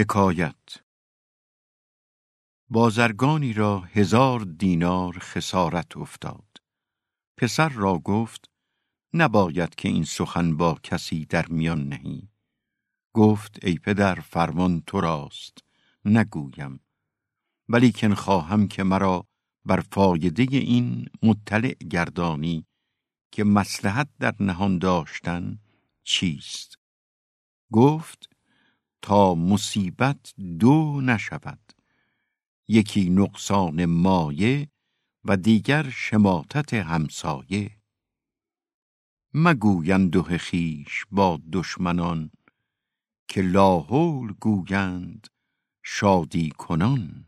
حکایت. بازرگانی را هزار دینار خسارت افتاد. پسر را گفت نباید که این سخن با کسی در میان نهی. گفت ای پدر فرمان تو راست نگویم. ولیکن خواهم که مرا بر فایده این مطلع گردانی که مسلحت در نهان داشتن چیست؟ گفت تا مصیبت دو نشود. یکی نقصان مایه و دیگر شماتت همسایه. مگویند و خیش با دشمنان که لاحول گویند شادی کنان.